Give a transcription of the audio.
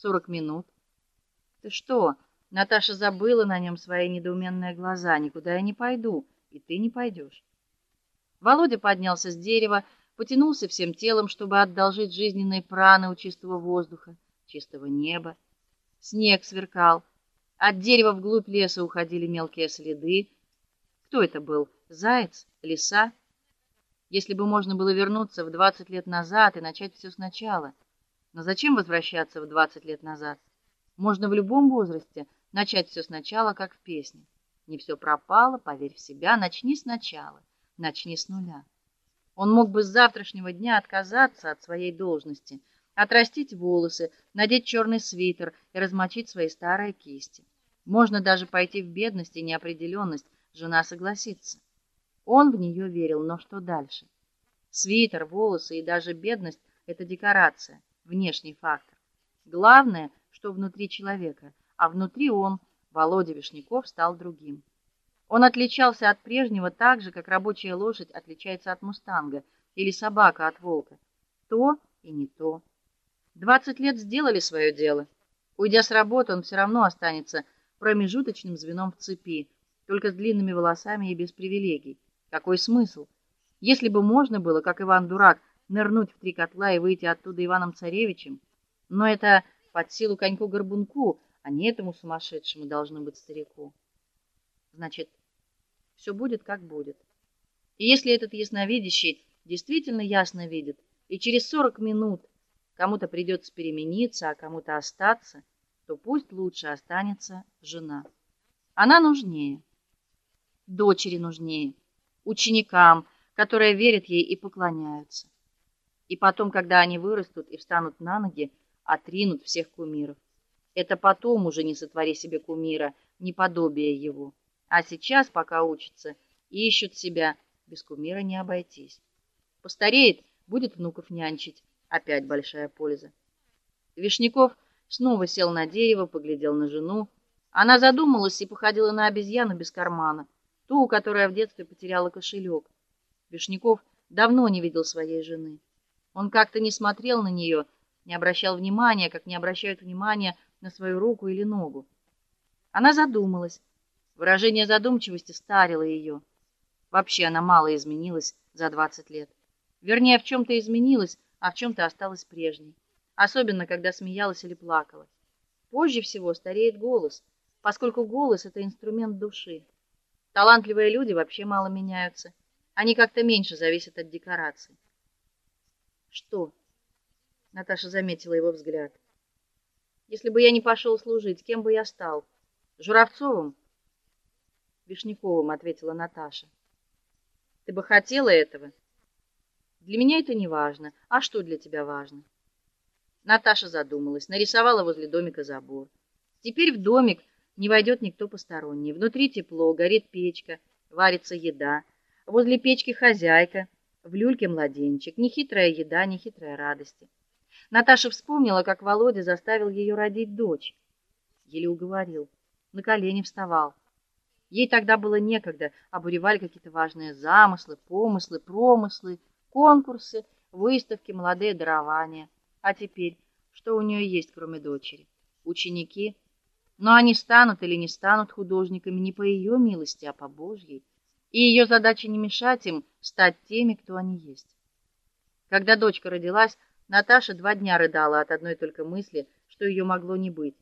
Сорок минут. Ты что? Наташа забыла на нем свои недоуменные глаза. Никуда я не пойду, и ты не пойдешь. Володя поднялся с дерева, потянулся всем телом, чтобы одолжить жизненные праны у чистого воздуха, чистого неба. Снег сверкал. От дерева вглубь леса уходили мелкие следы. Кто это был? Заяц, лиса? Если бы можно было вернуться в двадцать лет назад и начать все сначала. Но зачем возвращаться в двадцать лет назад? Можно в любом возрасте начать все сначала, как в песне. Не все пропало, поверь в себя, начни сначала, начни с нуля. Он мог бы с завтрашнего дня отказаться от своей должности, отрастить волосы, надеть черный свитер и размочить свои старые кисти. Можно даже пойти в бедность и неопределенность, жена согласится. Он в нее верил, но что дальше? Свитер, волосы и даже бедность это декорация, внешний фактор. Главное, что внутри человека, а внутри он, Володя Вишняков, стал другим. Он отличался от прежнего так же, как рабочая лошадь отличается от мустанга или собака от волка. То и не то. Двадцать лет сделали свое дело. Уйдя с работы, он все равно останется промежуточным звеном в цепи, только с длинными волосами и без привилегий. Какой смысл? Если бы можно было, как Иван Дурак, нырнуть в три котла и выйти оттуда Иваном Царевичем, но это под силу коньку-горбунку, а не этому сумасшедшему должно быть старику. Значит, все будет как будет. И если этот ясновидящий действительно ясно видит, и через сорок минут кому-то придется перемениться, а кому-то остаться, то пусть лучше останется жена. Она нужнее. Дочери нужнее ученикам, которые верят ей и поклоняются. И потом, когда они вырастут и встанут на ноги, отринут всех кумиров. Это потом уже не сотвори себе кумира, не подобие его. А сейчас, пока учатся, ищут себя, без кумира не обойтись. Постареет, будет внуков нянчить, опять большая польза. Вишняков снова сел на дерево, поглядел на жену. Она задумалась и походила на обезьяну без кармана ту, которая в детстве потеряла кошелек. Вишняков давно не видел своей жены. Он как-то не смотрел на нее, не обращал внимания, как не обращают внимания на свою руку или ногу. Она задумалась. Выражение задумчивости старило ее. Вообще она мало изменилась за двадцать лет. Вернее, в чем то изменилась, а в чем то осталась прежней, особенно когда смеялась или плакала. Позже всего стареет голос, поскольку голос это инструмент души. Талантливые люди вообще мало меняются. Они как-то меньше зависят от декораций. Что? Наташа заметила его взгляд. Если бы я не пошел служить, кем бы я стал? Журавцовым? Вишняковым, ответила Наташа. Ты бы хотела этого? Для меня это не важно. А что для тебя важно? Наташа задумалась, нарисовала возле домика забор. Теперь в домик не войдет никто посторонний. Внутри тепло, горит печка, варится еда. Возле печки хозяйка, в люльке младенчик. Нехитрая еда, нехитрая радости. Наташа вспомнила, как Володя заставил ее родить дочь. Еле уговорил. На колени вставал. Ей тогда было некогда, обуревали какие-то важные замыслы, помыслы, промыслы, конкурсы, выставки, молодые дарования. А теперь что у нее есть, кроме дочери? Ученики но они станут или не станут художниками не по ее милости, а по Божьей. И ее задача не мешать им стать теми, кто они есть. Когда дочка родилась, Наташа два дня рыдала от одной только мысли, что ее могло не быть.